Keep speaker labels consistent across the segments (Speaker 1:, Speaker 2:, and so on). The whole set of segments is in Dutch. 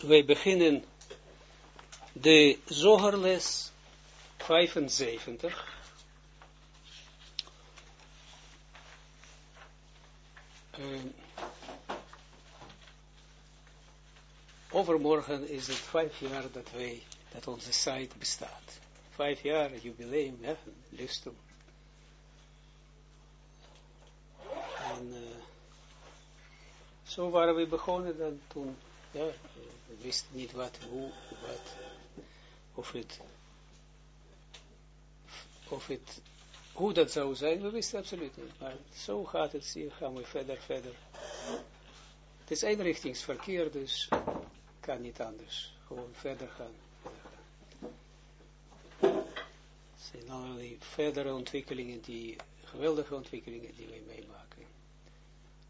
Speaker 1: wij beginnen de zogerles 75. Uh, overmorgen is het vijf jaar dat wij, dat onze site bestaat. Vijf jaar jubileum, lustum. En uh, zo waren we begonnen dan toen, ja, we wisten niet wat, hoe, wat, of het, of het, hoe dat zou zijn, we wisten absoluut niet, maar zo gaat het, zie, gaan we verder, verder. Het is eenrichtingsverkeer, dus kan niet anders, gewoon verder gaan. Het zijn allerlei verdere ontwikkelingen, die, geweldige ontwikkelingen die wij meemaken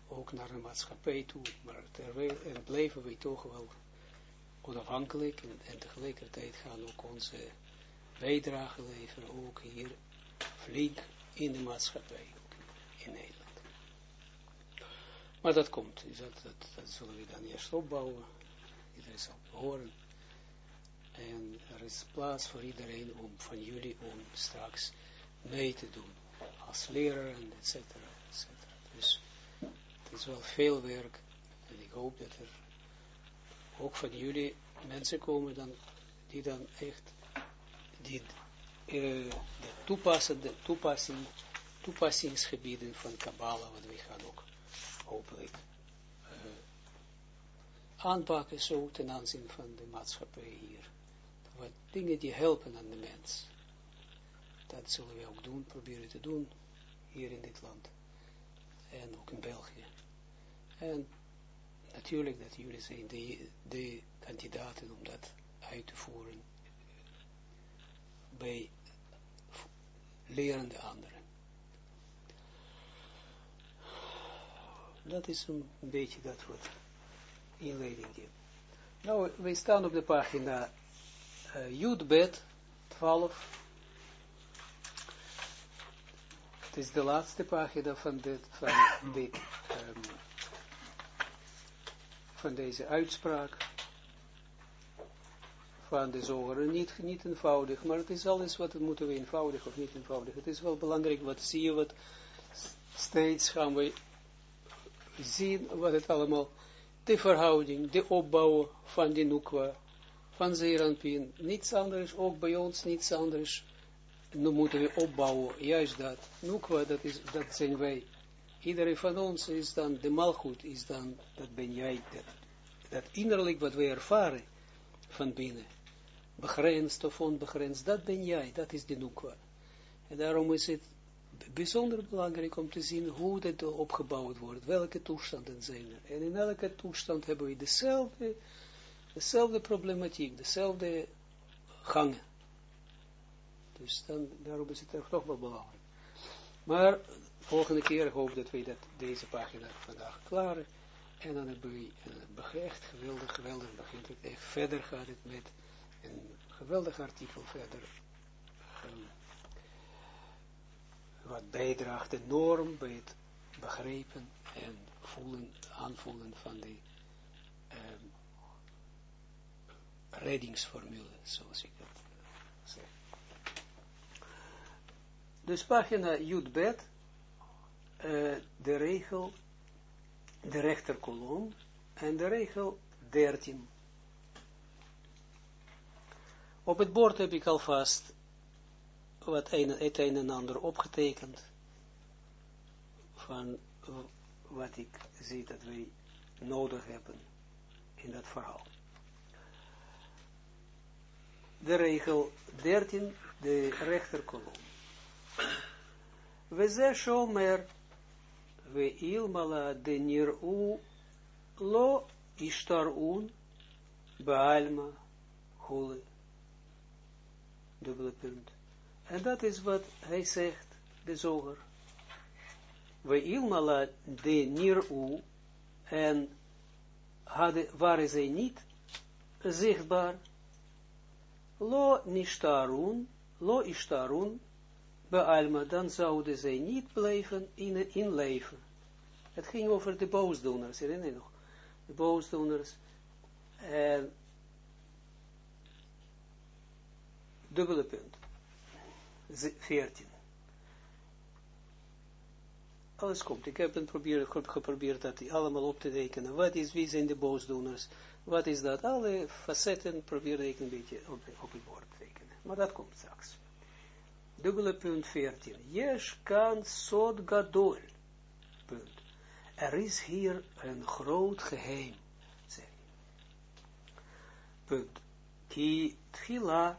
Speaker 1: ook naar de maatschappij toe, maar terwijl en blijven we toch wel onafhankelijk en, tegelijkertijd gaan ook onze bijdrage leveren, ook hier flink in de maatschappij, in Nederland. Maar dat komt, dat, dat, dat zullen we dan eerst opbouwen, iedereen zal horen. En er is plaats voor iedereen om van jullie om straks mee te doen, als leraar en et cetera, et cetera. Dus het is wel veel werk. En ik hoop dat er ook van jullie mensen komen dan, die dan echt die, uh, de toepassende toepassing, toepassingsgebieden van Kabbalah, wat we gaan ook hopelijk uh, aanpakken, zo ten aanzien van de maatschappij hier. Wat dingen die helpen aan de mens. Dat zullen we ook doen, proberen te doen, hier in dit land. En ook in België. En natuurlijk dat jullie zijn de, de kandidaten om dat uit te voeren bij lerende anderen. Dat is een beetje dat wat inleiding geeft. Nou, wij staan op de pagina uh, Judbet 12. Het is de laatste pagina van dit, van dit um, van deze uitspraak van de zoger. Niet, niet eenvoudig, maar het is alles wat moeten we eenvoudig of niet eenvoudig. Het is wel belangrijk, wat zie je, wat steeds gaan we zien, wat het allemaal, de verhouding, de opbouw van die Nukwa, van Zeranpien, niets anders, ook bij ons niets anders. Nu moeten we opbouwen, juist dat. Nukwa, dat, is, dat zijn wij. Iedereen van ons is dan, de malgoed is dan, dat ben jij, dat, dat innerlijk wat we ervaren van binnen, begrensd of onbegrensd, dat ben jij, dat is de nukwa. En daarom is het bijzonder belangrijk om te zien hoe dat opgebouwd wordt, welke toestanden zijn er. En in elke toestand hebben we dezelfde, dezelfde problematiek, dezelfde gangen. Dus dan, daarom is het toch wel belangrijk. Maar volgende keer hoop dat we dat, deze pagina vandaag klaren. En dan hebben we uh, echt geweldig, geweldig begint het. Echt verder gaat het met een geweldig artikel verder. Um, wat bijdraagt enorm bij het begrijpen en voelen, aanvoelen van de um, reddingsformule, zoals ik dat zeg. Dus pagina Jutbed uh, de regel, de rechterkolom en de regel 13. Op het bord heb ik alvast wat een, het een en ander opgetekend van wat ik zie dat wij nodig hebben in dat verhaal. De regel 13, de rechterkolom. We ze shomer we ilmala de u lo ishtarun baalma hole. Dubbele punt. En dat is wat hij zegt, de zoger. We ilmala de u en hadden, waren zij niet zichtbaar. Lo nishtarun, lo ishtarun Alma, dan zouden zij niet blijven in, leven. Het ging over de boosdoeners, herinner je nog? De boosdoeners, En dubbele punt. 14. Alles komt. Ik heb geprobeerd, dat allemaal op te rekenen. Wat is, wie zijn de boosdoeners? Wat is dat? Alle facetten probeer ik een beetje op, op het bord te. Maar dat komt straks. Dubbele punt 14. Yesh kan sod gadol. Punt. Er is hier een groot geheim. Punt. Ki tchila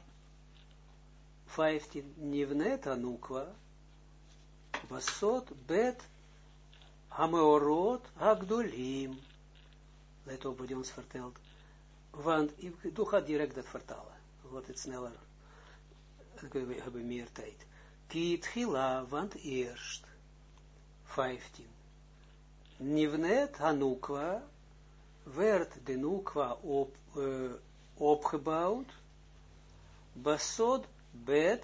Speaker 1: 15. Nivnet anukwa. Basot bet Hameorot Hagdolim. Let op wat ons vertelt. Want, ik doe ga direct dat vertalen. Wordt het sneller. Dan we hebben meer tijd. Kiet Gila, want eerst. 15. Nivnet Hanukwa werd de Nukwa op, uh, opgebouwd. Basod bet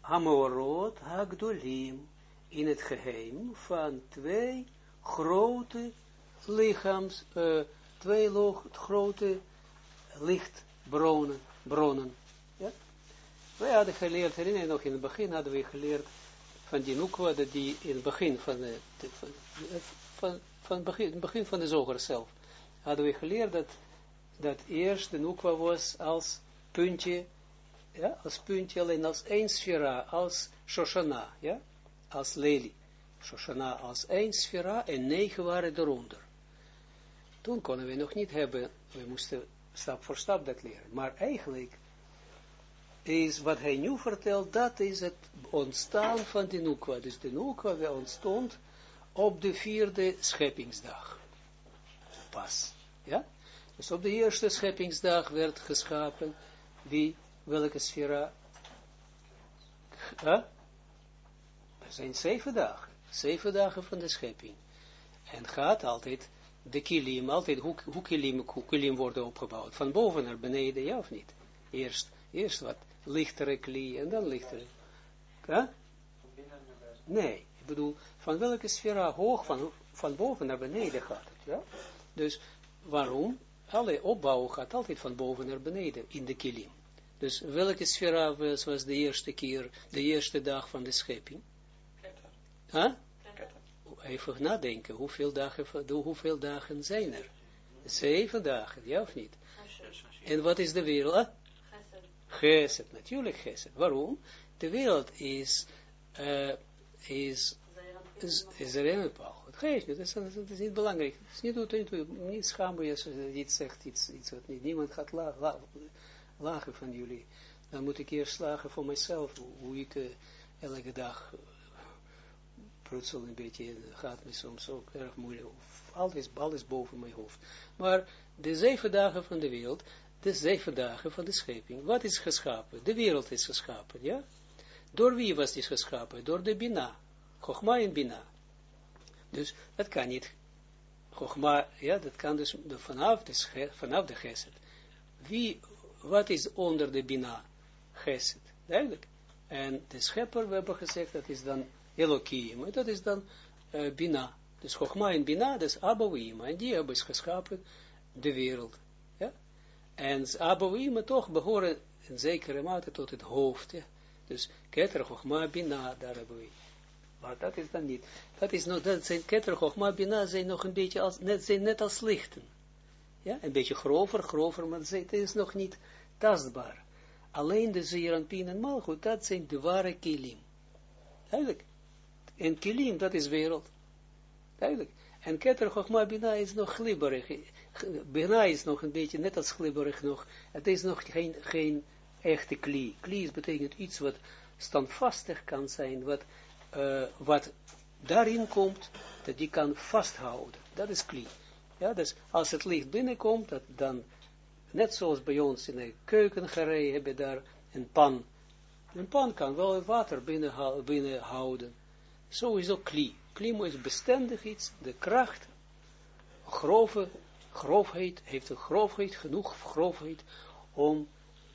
Speaker 1: Hameorot Hagdolim. In het geheim van twee grote lichaams, uh, twee grote lichtbronnen, bronnen. Ja? Wij hadden geleerd, herinner je nog, in het begin hadden we geleerd van die Nukwa, dat die in het begin van, de, van, van, begin, begin van de zoger zelf, hadden we geleerd dat, dat eerst de Nukwa was als puntje, ja, als puntje alleen als één sfera, als Shoshana, ja, als Lely. Shoshana als één sfera en negen waren eronder. Toen konden we nog niet hebben, we moesten stap voor stap dat leren. Maar eigenlijk is wat hij nu vertelt, dat is het ontstaan van de Nukwa. Dus de Nukwa ontstond op de vierde scheppingsdag. Pas. Ja? Dus op de eerste scheppingsdag werd geschapen, wie, welke sfera? Er zijn zeven dagen. Zeven dagen van de schepping. En gaat altijd de kilim, altijd hoe, hoe, kilim, hoe kilim worden opgebouwd. Van boven naar beneden, ja of niet? Eerst, eerst wat lichtere kli en dan lichtere. Huh? Nee, ik bedoel, van welke sfera hoog, van, van boven naar beneden gaat het. Ja? Dus waarom? Alle opbouw gaat altijd van boven naar beneden in de kilim. Dus welke sfera was, de eerste keer, de eerste dag van de schepping? Huh? Even nadenken, hoeveel dagen, hoeveel dagen zijn er? Zeven dagen, ja of niet? En wat is de wereld? Geset, natuurlijk geset. Waarom? De wereld is, uh, is, is, is er een bepaald. Het geeft niet, dat is, niet belangrijk. Het is niet, niet, niet, niet schamen als je iets zegt, iets, iets wat niet. Niemand gaat la, la, lachen van jullie. Dan moet ik eerst slagen voor mezelf, hoe ik uh, elke dag prutsel een beetje, gaat me soms ook erg moeilijk, alles, alles boven mijn hoofd. Maar de zeven dagen van de wereld, de zeven dagen van de schepping, wat is geschapen? De wereld is geschapen, ja? Door wie was die geschapen? Door de Bina, Chogma en Bina. Dus dat kan niet, Chogma, ja, dat kan dus vanaf de, vanaf de Geset. Wie, wat is onder de Bina? Geset, duidelijk. En de schepper, we hebben gezegd, dat is dan Elohim. Dat is dan uh, Bina. Dus Chogma en Bina, dat is Abouima. En die hebben geschapen de wereld. En Abouima toch behoren in zekere mate tot het hoofd. Ja? Dus Keter, Chogma, Bina, daar we. Maar dat is dan niet. Dat is nog, dat zijn Keter, Bina zijn nog een beetje als, net, zijn net als lichten. Ja, een beetje grover, grover, maar het is nog niet tastbaar. Alleen de Zeeranpien en Malchut, dat zijn de ware kilim. Eigenlijk. En kilim, dat is wereld. Duidelijk. En keter Chochma Bina is nog glibberig. Bina is nog een beetje, net als glibberig nog. Het is nog geen, geen echte kli. Kli betekent iets wat standvastig kan zijn, wat, uh, wat daarin komt, dat die kan vasthouden. Dat is kli. Ja, dus als het licht binnenkomt, dat dan, net zoals bij ons in de keuken gereden hebben daar een pan. Een pan kan wel water binnenhouden. Zo is ook kli. Kli is bestendig iets, de kracht, grove, grofheid, heeft een grofheid, genoeg grofheid om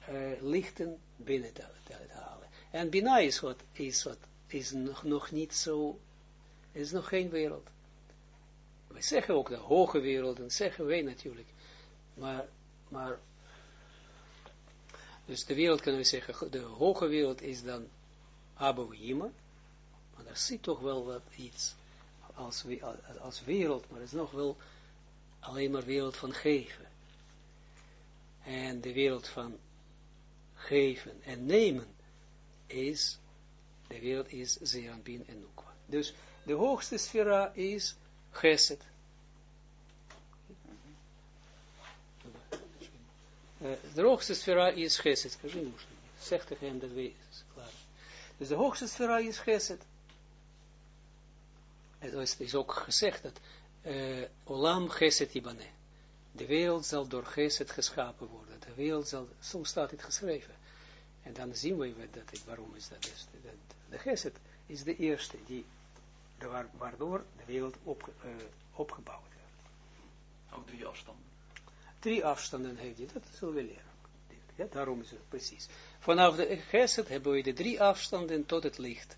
Speaker 1: uh, lichten binnen te, te, halen. En Bina is wat, is wat, is nog, nog niet zo, is nog geen wereld. We zeggen ook de hoge wereld, en zeggen wij natuurlijk, maar, Maar, dus de wereld kunnen we zeggen, de hoge wereld is dan Abouhima, maar er zit toch wel wat iets als, als wereld, maar het is nog wel alleen maar wereld van geven. En de wereld van geven en nemen is, de wereld is Zeranpin en Nukwa. Dus de hoogste sfera is Geset. Uh, de hoogste sfera is Geset. Zeg tegen hem dat we klaar. Dus de hoogste sfera is Geset. Het is ook gezegd dat uh, Olam Geset Ibane. De wereld zal door Geset geschapen worden. De wereld zal, zo staat het geschreven. En dan zien we dat het, waarom is dat. Dus de, de Geset is de eerste die, de, waardoor de wereld op, uh, opgebouwd werd.
Speaker 2: Ook drie afstanden.
Speaker 1: Drie afstanden heeft hij, dat zullen we leren. Ja, daarom is het precies. Vanaf de Geset hebben we de drie afstanden tot het licht.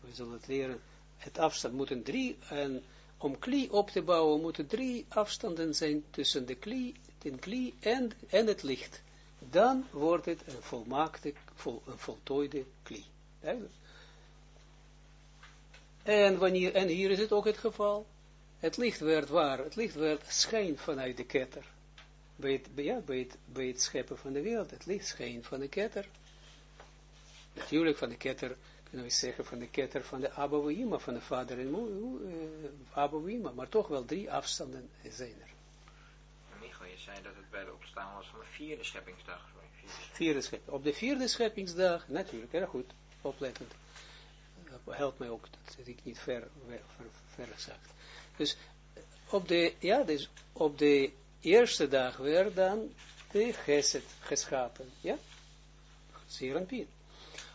Speaker 1: We zullen het leren. Het afstand moeten drie, en om kli op te bouwen, moeten drie afstanden zijn tussen de kli, de kli en, en het licht. Dan wordt het een volmaakte, vol, een voltooide kli. En, wanneer, en hier is het ook het geval. Het licht werd waar, het licht werd schijn vanuit de ketter. Bij het, ja, bij, het, bij het scheppen van de wereld, het licht schijn van de ketter. Natuurlijk van de ketter kunnen we zeggen van de ketter van de Abouima, van de vader en moeder, uh, maar toch wel drie afstanden zijn er.
Speaker 3: Michael, je zei dat het bij de opstaan was van de vierde scheppingsdag.
Speaker 1: Vierde schepping. Op de vierde scheppingsdag, natuurlijk, erg goed, oplettend. Dat helpt mij ook, dat ik niet ver, ver, ver, Dus op de, ja, dus op de eerste dag werd dan de geset geschapen, ja? Zeer en.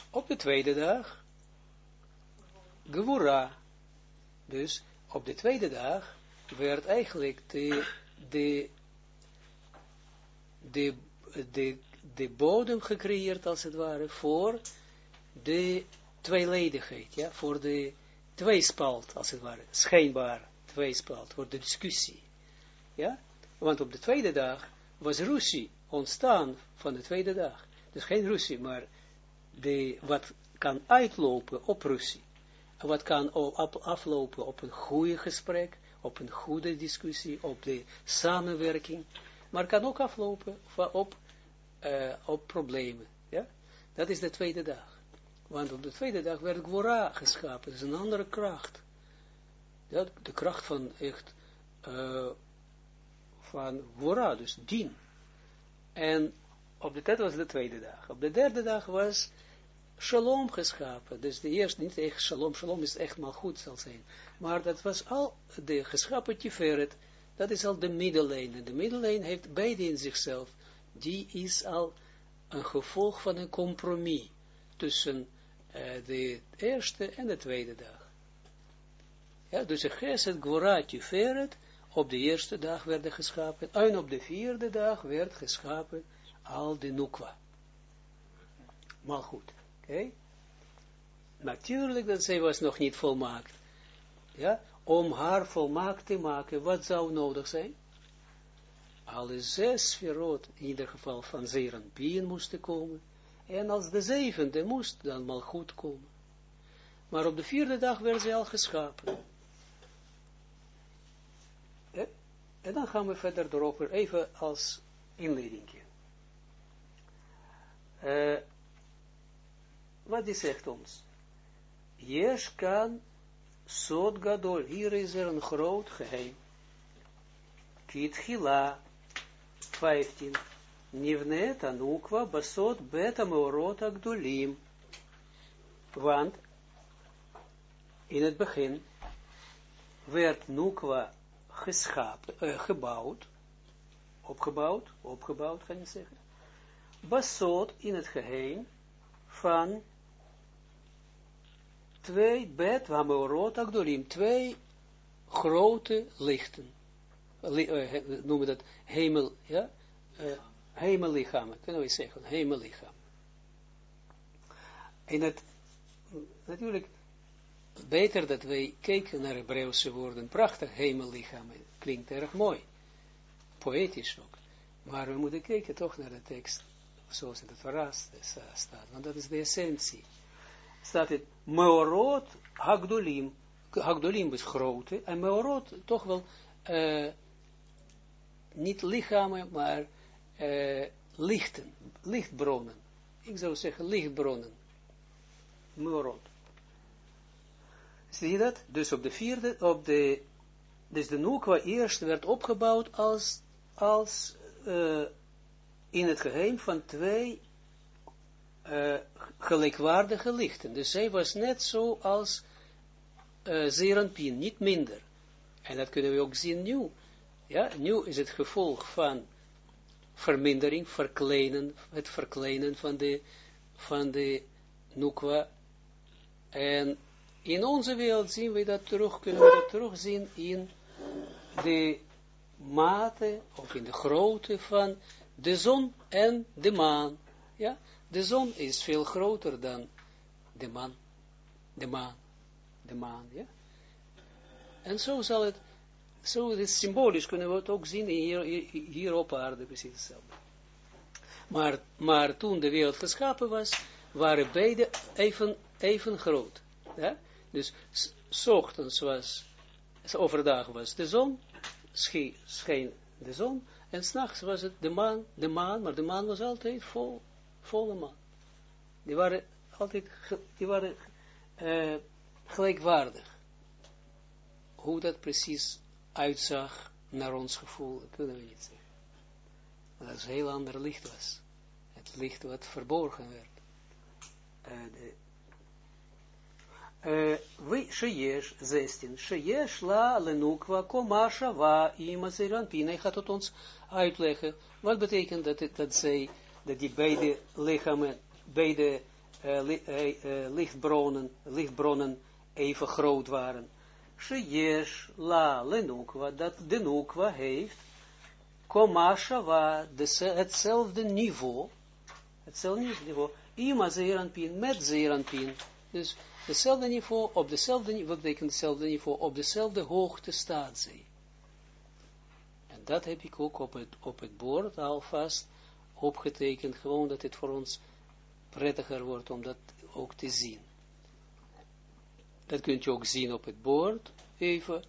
Speaker 1: Op de tweede dag Gewura. Dus op de tweede dag werd eigenlijk de, de, de, de, de bodem gecreëerd, als het ware, voor de tweeledigheid, ja, voor de tweespalt, als het ware, schijnbaar tweespalt, voor de discussie. Ja, want op de tweede dag was ruzie ontstaan van de tweede dag. Dus geen ruzie, maar de, wat kan uitlopen op ruzie wat kan aflopen op een goede gesprek, op een goede discussie, op de samenwerking, maar kan ook aflopen op, uh, op problemen. Ja? Dat is de tweede dag. Want op de tweede dag werd Gwora geschapen, dat is een andere kracht. De kracht van echt, uh, van Gwora, dus dien. En op de, dat was de tweede dag. Op de derde dag was shalom geschapen. Dus de eerste, niet echt shalom, shalom is echt maar goed zal zijn. Maar dat was al de geschapen tiferet, dat is al de middellijn. En de middellijn heeft beide in zichzelf. Die is al een gevolg van een compromis tussen uh, de eerste en de tweede dag. Ja, dus de geset gwora tiferet op de eerste dag werden geschapen. En op de vierde dag werd geschapen al de nukwa. Maar goed. Oké? Natuurlijk dat zij was nog niet volmaakt. Ja? Om haar volmaakt te maken, wat zou nodig zijn? Alle zes sferot, in ieder geval van Zeranpien moesten komen. En als de zevende moest dan mal goed komen. Maar op de vierde dag werd zij al geschapen. En dan gaan we verder erover, even als inleiding. Uh, wat die zegt ons? Jesh kan sod gadol, hier is er een groot geheim. Kit hila, 15. Nivnet anukwa basot beta meorot agdolim. Want in het begin werd Nukwa geschapen, uh, gebouwd, opgebouwd, opgebouwd kan je zeggen, basot in het geheim van twee bet, wameorot agdolim, twee grote lichten. Uh, noemen dat hemel, ja? Uh, hemellichamen, kunnen we zeggen, hemellichaam. En het, natuurlijk, beter dat wij kijken naar Hebreeuwse woorden, prachtig hemellichaam, klinkt erg mooi, poëtisch ook. Maar we moeten kijken toch naar de tekst, zoals het verras staat, want dat is de essentie. Staat het, meorot hagdolim, hagdolim is grote, en meorot toch wel, uh, niet lichamen, maar uh, lichten, lichtbronnen. Ik zou zeggen lichtbronnen. Meorot. Zie je dat? Dus op de vierde, op de, dus de Nukwa eerst werd opgebouwd als, als uh, in het geheim van twee uh, gelijkwaardige lichten. Dus zij was net zo als uh, niet minder. En dat kunnen we ook zien nu. Ja, nu is het gevolg van vermindering, verkleinen, het verkleinen van de, van de. En in onze wereld zien we dat terug, kunnen we dat terugzien in de mate, of in de grootte van de zon en de maan. Ja, de zon is veel groter dan de maan, de maan, de maan, ja. En zo zal het, zo het symbolisch, kunnen we het ook zien hier, hier op aarde, precies hetzelfde. Maar, maar toen de wereld geschapen was, waren beide even, even groot. Dus s ochtends was, overdag was de zon, scheen de zon, en s'nachts was het de maan, de maan, maar de maan was altijd vol, volle maan. Die waren altijd, die waren uh, gelijkwaardig. Hoe dat precies uitzag naar ons gevoel, kunnen we niet zeggen. Dat is een heel ander licht was. Het licht wat verborgen werd. Sheyesh 16, sheyesh la lenukwa koma shava ima zeranpina. Hij gaat het ons uitleggen. Wat betekent dat, dat zij, dat die beide lichamen, beide uh, li, lichtbronnen, lichtbronnen even groot waren. Sheyesh la lenukwa, dat de nukwa heeft, koma shava, hetzelfde niveau, hetzelfde niveau, ima zeranpin, met zeranpin. Dus dezelfde niveau, op dezelfde niveau, wat betekent hetzelfde niveau, op dezelfde hoogte staat zij. En dat heb ik ook op het, op het bord alvast opgetekend, gewoon dat het voor ons prettiger wordt om dat ook te zien. Dat kunt je ook zien op het bord, even.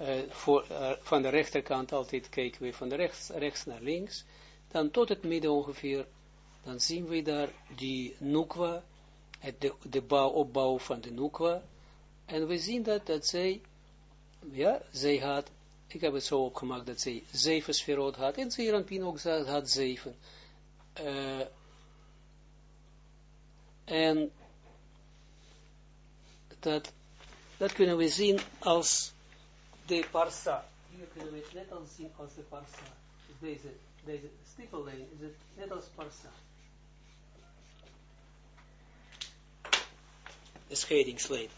Speaker 1: Uh, voor, uh, van de rechterkant altijd kijken we van de rechts, rechts naar links. Dan tot het midden ongeveer, dan zien we daar die nukwa, het de, bouw, opbouw van de Nukwa. En we zien dat, dat zij, ja, zij had, ik heb het zo opgemaakt dat zij zeven sferot had, en Zeranpin ook had zeven. Uh, en dat, dat kunnen we zien als de parsa. Hier kunnen we het net als zien als de parsa. Dus deze, deze stippellijn is het net als parsa. de scheidingslijn.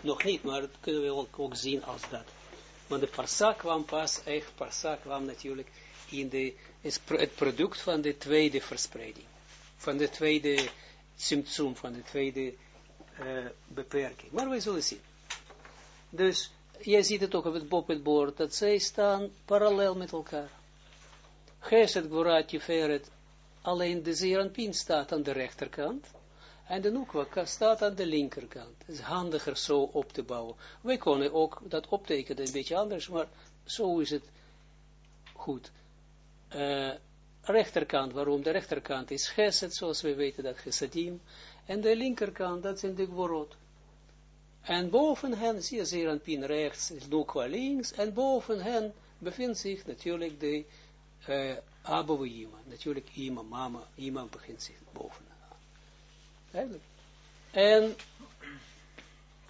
Speaker 1: Nog niet, maar dat kunnen we ook, ook zien als dat. Want de parsa kwam pas, echt parsa kwam natuurlijk in de, is het product van de tweede verspreiding. Van de tweede symptoom, van de tweede uh, beperking. Maar we zullen zien. Dus, jij ziet het ook op het, op het bord, dat zij staan parallel met elkaar. Geset, Gvorat, Tiferet, alleen de Zeranpin staat aan de rechterkant, en de Nukwa staat aan de linkerkant. Het is handiger zo op te bouwen. Wij kunnen ook dat optekenen, een beetje anders, maar zo is het goed. Uh, rechterkant, waarom? De rechterkant is Geset, zoals we weten dat Gesedim. En de linkerkant, dat zijn de Gworot. En boven hen, zie je zeer pin rechts, is Nukwa links. En boven hen bevindt zich natuurlijk de uh. Natuurlijk Ima, mama, Ima begint zich boven. En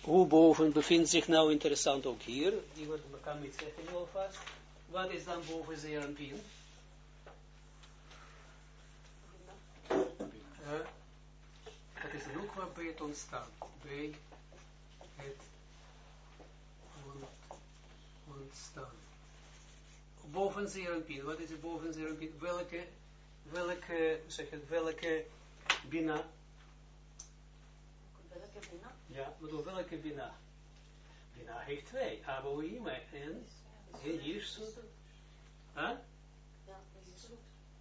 Speaker 1: hoe boven bevindt zich nou interessant ook hier, die wordt kan niet zeggen heel vast. Wat is dan boven Zeranpien? Uh, dat is een hoek bij het ontstaan, bij het ontstaan. Boven Zeranpien, wat is boven Zeranpien? Welke, welke, zeg het, welke bina ja, bedoel, welke Bina? Bina heeft twee. Aboïma en, en Jirsut. Huh?
Speaker 4: Ja,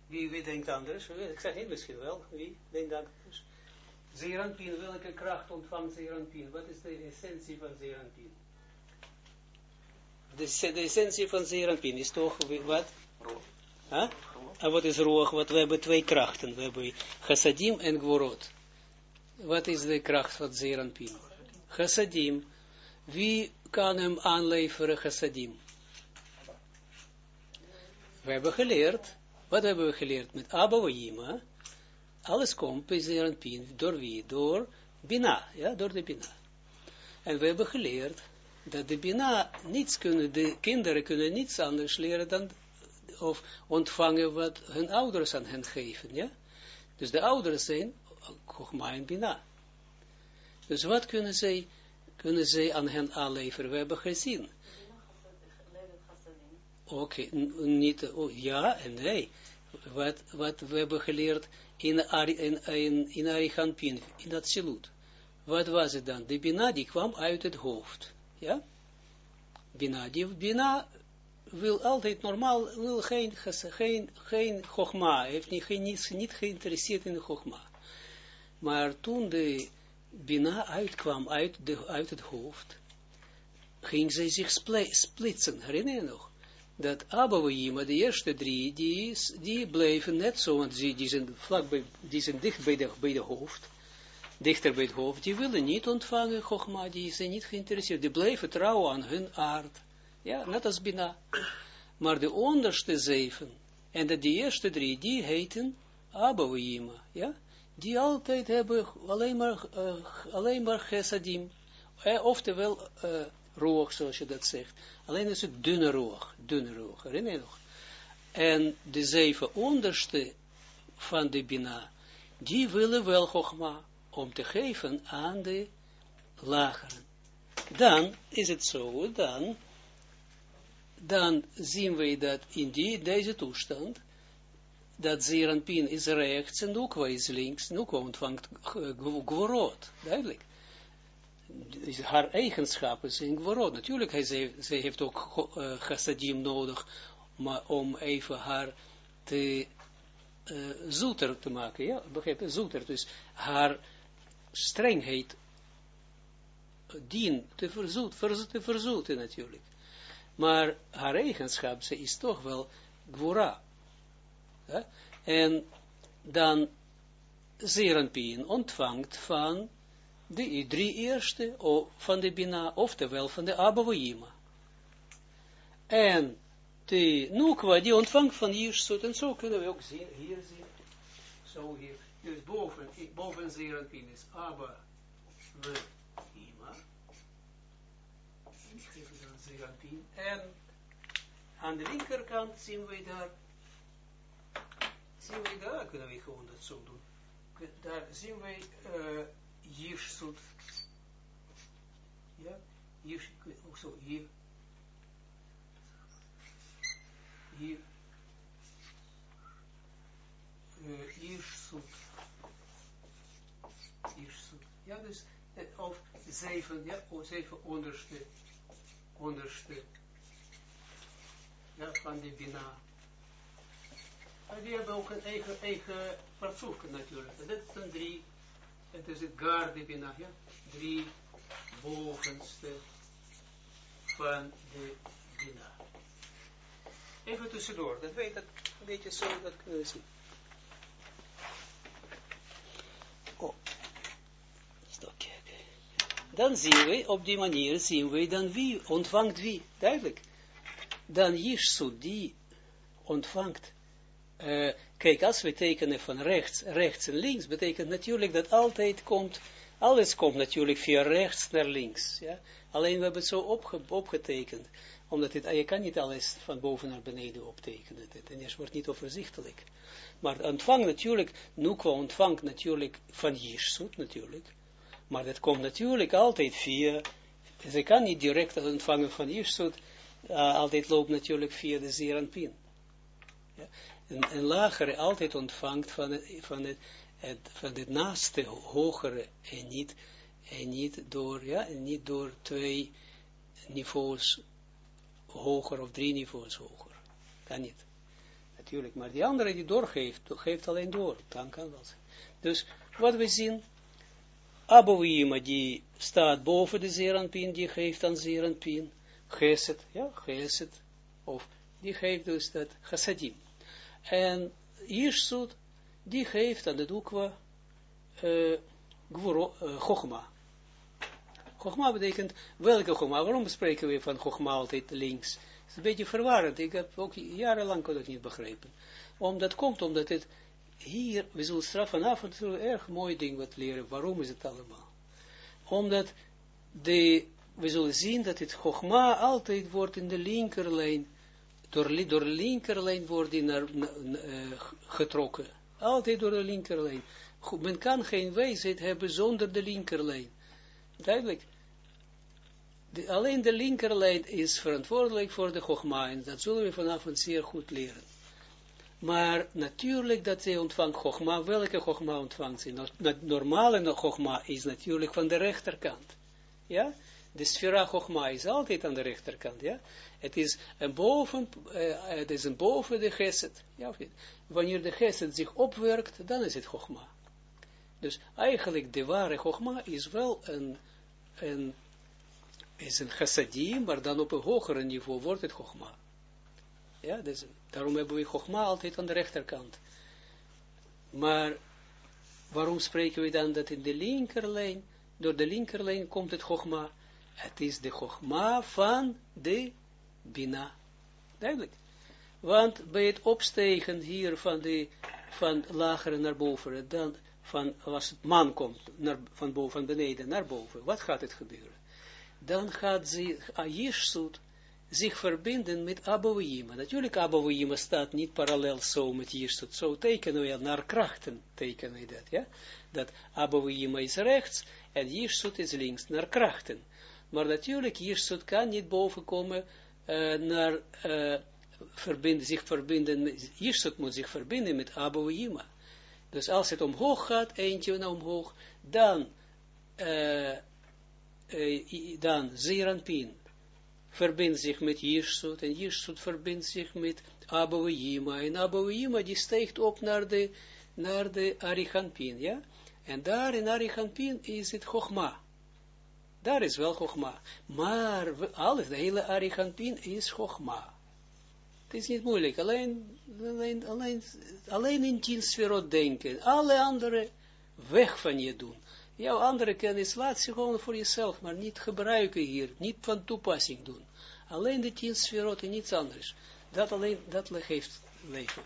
Speaker 1: Wie, wie denkt anders? Ik zeg niet misschien wel. Wie denkt anders? Zeranpien, welke kracht ontvangt Zeranpien? Wat is de essentie van Zeranpien? De, de essentie van Zeranpien is toch wat?
Speaker 2: Roog.
Speaker 1: Huh? En wat is roog? Wat we hebben twee krachten. We hebben chassadim en gvorot. Wat is de kracht van Zeranpien? Chassadim. Wie kan hem aanleveren chassadim? We hebben geleerd. Wat hebben we geleerd? Met Abba Wajima. Alles komt bij Zeranpien. Door wie? Door Bina. Ja, door de Bina. En we hebben geleerd dat de Bina niets kunnen, de kinderen kunnen niets anders leren dan of ontvangen wat hun ouders aan hen geven, ja. Dus de ouders zijn Chogma en Bina. Dus wat kunnen zij, kunnen zij aan hen aanleveren? We hebben gezien. Oké, niet, oh, ja en nee. Wat, wat we hebben geleerd in, in, in, in Arichampin, in dat silut. Wat was het dan? De Bina die kwam uit het hoofd. Ja? Bina, die Bina wil altijd normaal, wil geen, geen, geen chogma, heeft niet, geen, niet, geïnteresseerd in de. Maar toen de Bina uitkwam uit, de, uit het hoofd, ging zij zich splitsen, herinner je nog? Dat Abouima, de eerste drie, die, die bleven net zo, want die, die zijn vlak bij, die zijn dicht bij de, bij de hoofd, dichter bij het hoofd, die willen niet ontvangen, Chogma, die zijn niet geïnteresseerd, die bleven trouw aan hun aard, ja, net als Bina. Maar de onderste zeven, en de, eerste drie, die heten Abouima, ja, die altijd hebben alleen maar, uh, alleen maar chesadim, eh, oftewel uh, roog, zoals je dat zegt. Alleen is het dunne roog, dunne roog, herinner je nog? En de zeven onderste van de Bina, die willen wel Chogma, om te geven aan de lageren. Dan is het zo, dan, dan zien we dat in die, deze toestand, dat Zeranpin is rechts en Nukwa is links, Nukwa ontvangt Gvorot, duidelijk. Haar eigenschappen zijn Gvorot. Natuurlijk, hij, zij, zij heeft ook uh, nodig, om even haar te uh, zoeter te maken, ja, begrijp je, zoeter, dus haar strengheid dien te verzoeten, te verzoeten natuurlijk. Maar haar eigenschap, ze is toch wel gwora. En dan Zeranpien ontvangt van de drie eerste van de Bina, oftewel van de Abouima. En de Nukwa, die ontvangt van Jirsut, en zo kunnen we ook zien, hier zien, zo hier, dus boven, boven Zeranpien is Abba, we, Ima, en aan de linkerkant zien we daar zien we daar, kunnen we gewoon dat zo doen. Daar zien we uh, Jirsut. Ja, Jirs, ook zo, hier. Hier. Uh, Jirsut. Jirsut. Ja, dus, of zeven, ja, zeven onderste, onderste, ja, van de Bina. En die hebben ook een eigen, eigen partsoef natuurlijk. En dat zijn drie, het is het garde bina, ja? Drie bovenste van de bina. Even tussendoor, dat weet dat een beetje zo, dat kunnen we zien. Oh. Dan zien we, op die manier zien we dan wie ontvangt wie, duidelijk. Dan Jishsu, die ontvangt uh, kijk, als we tekenen van rechts, rechts en links, betekent natuurlijk dat altijd komt, alles komt natuurlijk via rechts naar links. Ja? Alleen we hebben het zo opge, opgetekend, omdat het, je kan niet alles van boven naar beneden optekenen, en het wordt niet overzichtelijk. Maar ontvang natuurlijk, Nukwa ontvangt natuurlijk van Jishsut natuurlijk, maar dat komt natuurlijk altijd via, ze kan niet direct ontvangen van Jishsut, uh, altijd loopt natuurlijk via de Zeranpin. Ja een, een lagere altijd ontvangt van het, van het, van het naaste hogere en niet, en niet door, ja, en niet door twee niveaus hoger of drie niveaus hoger. Kan niet. natuurlijk, maar die andere die doorgeeft, geeft alleen door, dan kan zijn. Dus, wat we zien, Abouima die staat boven de Zeranpin, die geeft aan Zeranpin, Geset, ja, Geset, of die geeft dus dat Chassadim. En Jirsut, die geeft aan de Dukwa uh, Chogma. Betekent, welke Chogma? Waarom spreken we van Chogma altijd links? Het is een beetje verwarrend. Ik heb ook jarenlang dat niet begrepen. Omdat komt omdat het hier, we zullen straks vanaf een erg mooi ding wat leren. Waarom is het allemaal? Omdat de, we zullen zien dat het Chogma altijd wordt in de linkerlijn, door, door linkerlijn wordt die naar, uh, getrokken. Altijd door de linkerlijn. Men kan geen wijsheid hebben zonder de linkerlijn. Duidelijk. De, alleen de linkerlijn is verantwoordelijk voor de Chogma. En dat zullen we vanavond zeer goed leren. Maar natuurlijk dat zij ontvangt Chogma, welke Chogma ontvangt ze? No, normale Chogma is natuurlijk van de rechterkant. Ja? De sfera Chogma is altijd aan de rechterkant. Ja? Het is een boven, uh, het is een boven de geset. Ja, Wanneer de geset zich opwerkt, dan is het Chogma. Dus eigenlijk de ware Chogma is wel een, een, is een chassadim, maar dan op een hoger niveau wordt het Chogma. Ja, dus daarom hebben we Chogma altijd aan de rechterkant. Maar waarom spreken we dan dat in de linkerlijn, door de linkerlijn komt het Chogma? Het is de Chogma van de Bina. Duidelijk. Want bij het opstegen hier van, de, van lagere naar boven, dan van, als het man komt, naar, van boven beneden naar boven, wat gaat het gebeuren? Dan gaat ze, Yishsut, zich verbinden met Abouima. Natuurlijk, Abouima staat niet parallel zo met Jirsut. Zo tekenen we naar krachten, tekenen we dat, ja. Dat Abouima is rechts en Jirsut is links, naar krachten. Maar natuurlijk, Jirsut kan niet bovenkomen uh, naar, uh, verbinden, zich verbinden, Jirsut moet zich verbinden met Abouima. Dus als het omhoog gaat, eentje naar omhoog, dan, uh, dan Zeranpin verbindt zich met Jirsut, en Jirsut verbindt zich met Abouima, en Abouima die steekt op naar de, naar de Arichampin, ja? En daar in Arichampin is het Chogma. Daar is wel Chogma. Maar alles, de hele Arichampin is Chogma. Het is niet moeilijk, alleen, alleen, alleen, alleen in tien sferot denken, alle andere weg van je doen. Jouw andere kennis laat ze gewoon voor jezelf, maar niet gebruiken hier, niet van toepassing doen. Alleen de tien sferot en niets anders. Dat alleen, dat geeft leven.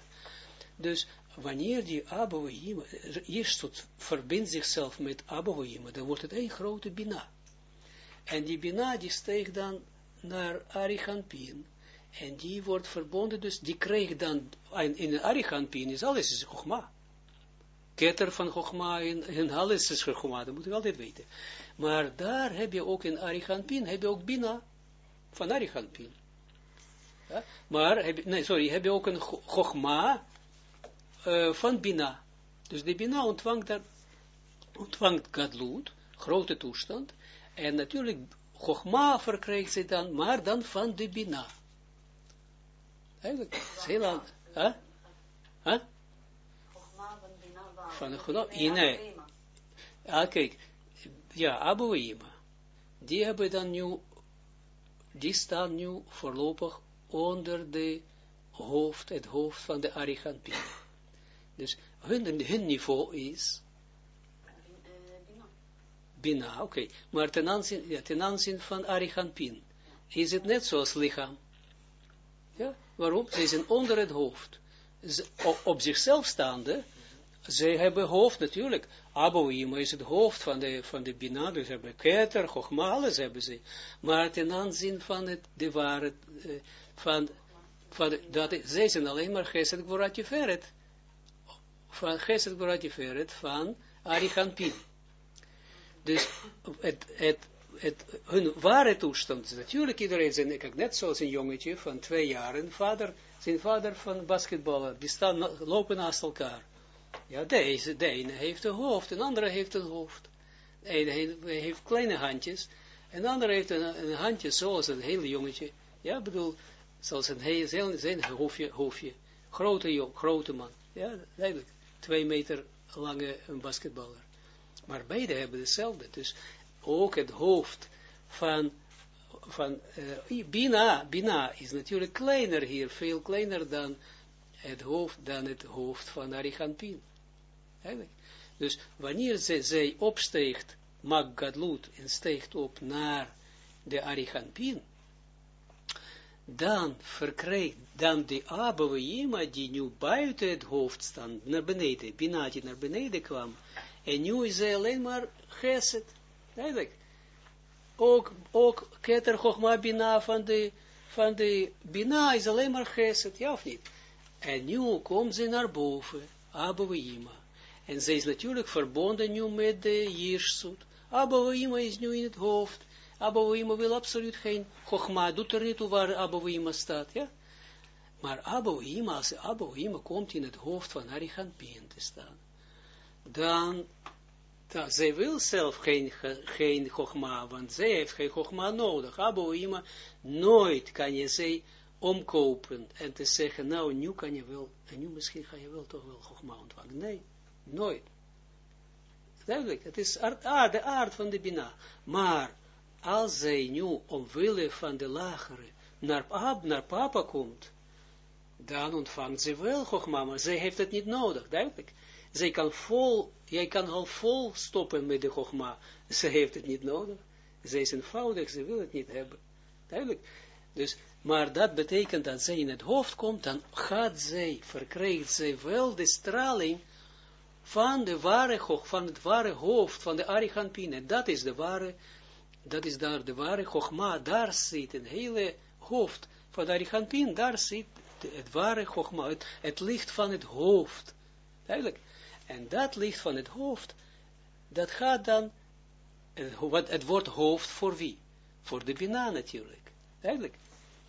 Speaker 1: Dus wanneer die Abouhima, eerst verbindt zichzelf met Abouhima, dan wordt het een grote Bina. En die Bina die steekt dan naar Arichampin. En die wordt verbonden, dus die krijgt dan, in de Arichampin is alles is Chogma ketter van Chogma en alles is Chogma, dat moet je altijd weten. Maar daar heb je ook in Arichampin, heb je ook Bina van Arichampin. Ja? Maar, heb, nee, sorry, heb je ook een Chogma uh, van Bina. Dus de Bina ontvangt, daar, ontvangt Gadlut, grote toestand, en natuurlijk Chogma verkrijgt ze dan, maar dan van de Bina. Eigenlijk, is heel aan, huh? Huh? van de geloof. Nee. Ja, kijk, ja, Abouima, die hebben dan nu, die staan nu voorlopig onder de hoofd, het hoofd van de Arigantin. Dus hun, hun niveau is Bina, oké. Okay. Maar ten aanzien, ja, ten aanzien van Arigantin is het net zoals lichaam. Ja, waarom? Ze zijn onder het hoofd. Ze, op, zichzelf staande, zij hebben hoofd natuurlijk. Abouima is het hoofd van de, van de Bina, dus hebben Keter, Chogma, alles hebben ze. Maar ten aanzien van het, de ware, uh, van, van dat, zij zijn alleen maar Geset Gvoratje Feret. Van Geset Gvoratje Feret van Arichampin. Dus het, het, het, hun ware toestand natuurlijk iedereen zijn, kijk, net zoals een jongetje van twee jaar, vader, zijn vader van basketballer, die staan, lopen naast elkaar. Ja, deze, de ene heeft een hoofd, een andere heeft een hoofd. De ene heeft, kleine handjes, en de andere heeft een, een handje zoals een hele jongetje. Ja, bedoel, zoals een heel, zijn hoofdje, hoofdje. grote jong, grote man. Ja, duidelijk. Twee meter lange een basketballer. Maar beide hebben hetzelfde. Dus ook het hoofd van, van uh, Bina, Bina is natuurlijk kleiner hier, veel kleiner dan het hoofd, dan het hoofd van. Eigenlijk. Dus wanneer zij, zij opsteegt, Mag Gadlut, en steegt op naar de Arichampin, dan verkrijgt, dan de Abouima, die nu buiten het hoofd staan, naar beneden, Bina die naar beneden kwam, en nu is hij alleen maar geset, eigenlijk. Ook, ook Keter Chochma Bina van de, van de Bina is alleen maar geset, ja of niet? En nu komt ze naar boven, Abouima. En ze is natuurlijk verbonden nu met de Jirsut. Abouima is nu in het hoofd. Abouima wil absoluut geen Chochma, doet er niet toe waar staat, ja? Maar Abouima, als Abouima komt in het hoofd van Pien te staan, dan, dan zij wil zelf geen, geen Chochma, want zij heeft geen Chochma nodig. Abouima, nooit kan je zij omkopen en te zeggen, nou, nu kan je wel, en nu misschien ga je wel toch wel Chochma ontvangen. Nee, nooit. Duidelijk, het is aard, de aard van de Bina. Maar, als zij nu omwille van de lagere naar, naar papa komt, dan ontvangt ze wel Chogma, maar zij heeft het niet nodig, duidelijk. Zij kan vol, jij kan al vol stoppen met de Chogma, ze heeft het niet nodig. Zij is eenvoudig, ze wil het niet hebben. Duidelijk. Dus, maar dat betekent dat zij in het hoofd komt, dan gaat zij, verkrijgt zij wel de straling van, de ware, van het ware hoofd van de Ariganpine. Dat is de ware, dat is daar de ware Chogma, daar zit een hele hoofd van de Ariganpine, daar zit het ware Chogma, het, het licht van het hoofd. Duidelijk. En dat licht van het hoofd, dat gaat dan, wat, het wordt hoofd voor wie? Voor de Bina natuurlijk. Duidelijk.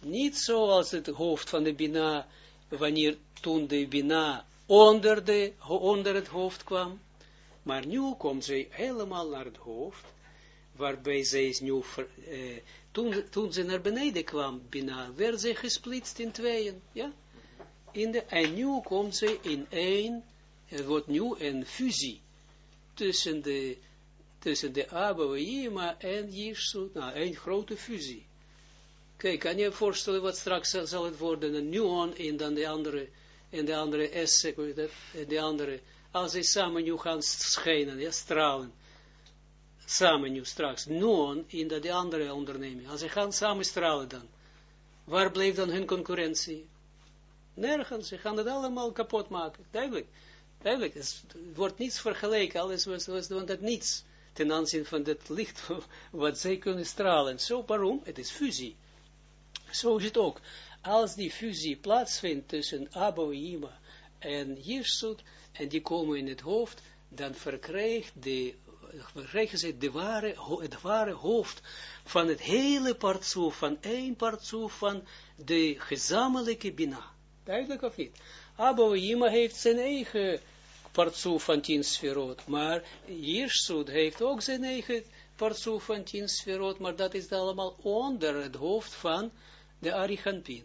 Speaker 1: Niet zoals het hoofd van de Bina, wanneer toen de Bina onder, de, onder het hoofd kwam, maar nu komt zij helemaal naar het hoofd, waarbij zij is nu, eh, toen, toen ze naar beneden kwam, bijna, werd zij gesplitst in tweeën, ja, in de, en nu komt zij in één, het wordt nu een fusie, tussen de, tussen de Abba en Jirsut, nou, een grote fusie. Kijk, kan je je voorstellen wat straks zal het worden, een nuon in dan de andere en de andere S, en de andere, als ze samen nu gaan schijnen, ja, stralen, samen nu straks, non in de, de andere onderneming, als ze gaan samen stralen dan, waar blijft dan hun concurrentie? Nergens, ze gaan het allemaal kapot maken, duidelijk, duidelijk, het wordt niets vergeleken, alles was, was dat niets, ten aanzien van het licht, wat zij kunnen stralen, zo, waarom? Het is fusie, zo is het ook, als die fusie plaatsvindt tussen Aboima en Jirsut, en die komen in het hoofd, dan verkrijgt verkrijgen ze de ware, het ware hoofd van het hele partsoef, van één partsoef van de gezamenlijke Bina. Duidelijk of niet? Aboima heeft zijn eigen partsoef van tien sferot, maar Jirsut heeft ook zijn eigen partsoef van tien sferot, maar dat is allemaal onder het hoofd van de Arichampin.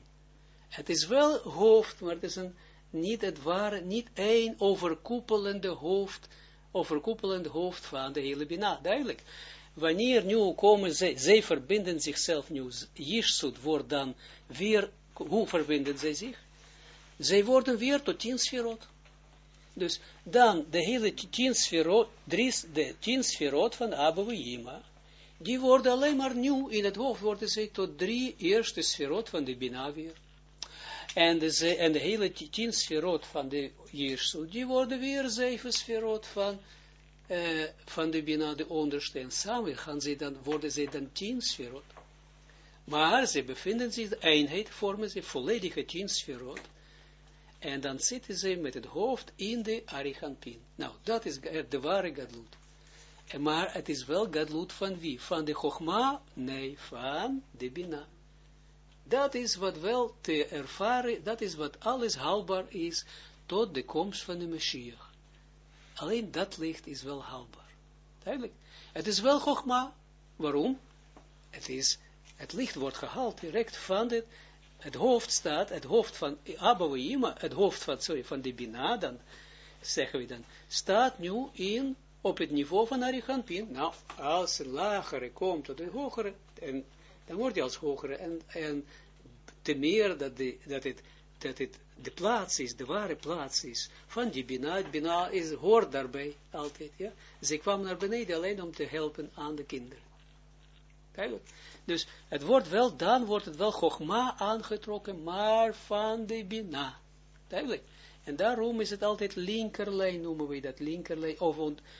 Speaker 1: Het is wel hoofd, maar het is een, niet het ware, niet één overkoepelende hoofd, overkoepelende hoofd van de hele Bina. Duidelijk. Wanneer nu komen zij, zij verbinden zichzelf nu, Jirsut wordt dan weer, hoe verbinden zij zich? Zij worden weer tot tien sferot. Dus dan de hele tien sferot, drie, de tien sferot van Abba Yima, die worden alleen maar nieuw in het hoofd, worden zij tot drie eerste sferot van de Bina weer. En de, en de hele tien sferot van de Jirsut, die worden weer zeven sferot van, uh, van de Bina, de onderste. En samen gaan ze dan, worden ze dan tien sferot. Maar ze bevinden zich, de eenheid vormen ze volledige tien sferot. En dan zitten ze met het hoofd in de Arichampin. Nou, dat is de ware Gadlut. Maar het is wel Gadlut van wie? Van de Chogma? Nee, van de Bina. Dat is wat wel te ervaren, dat is wat alles haalbaar is tot de komst van de Mashiach. Alleen dat licht is wel haalbaar. Duidelijk. Het is wel Chogma. Waarom? Het is, het licht wordt gehaald direct van het, het hoofd staat, het hoofd van Abouima, het hoofd van, sorry, van de Bina, dan zeggen we dan, staat nu in, op het niveau van Arichampin. Nou, als een lagere komt tot een hogere, en, dan wordt hij als hogere, en, en te meer dat, de, dat, het, dat het de plaats is, de ware plaats is, van die Bina, Bina is, hoort daarbij altijd, ja. Ze kwam naar beneden alleen om te helpen aan de kinderen. Dus het wordt wel, dan wordt het wel Chogma aangetrokken, maar van de Bina. Duidelijk. En daarom is het altijd linkerlijn, noemen we dat linkerlijn, of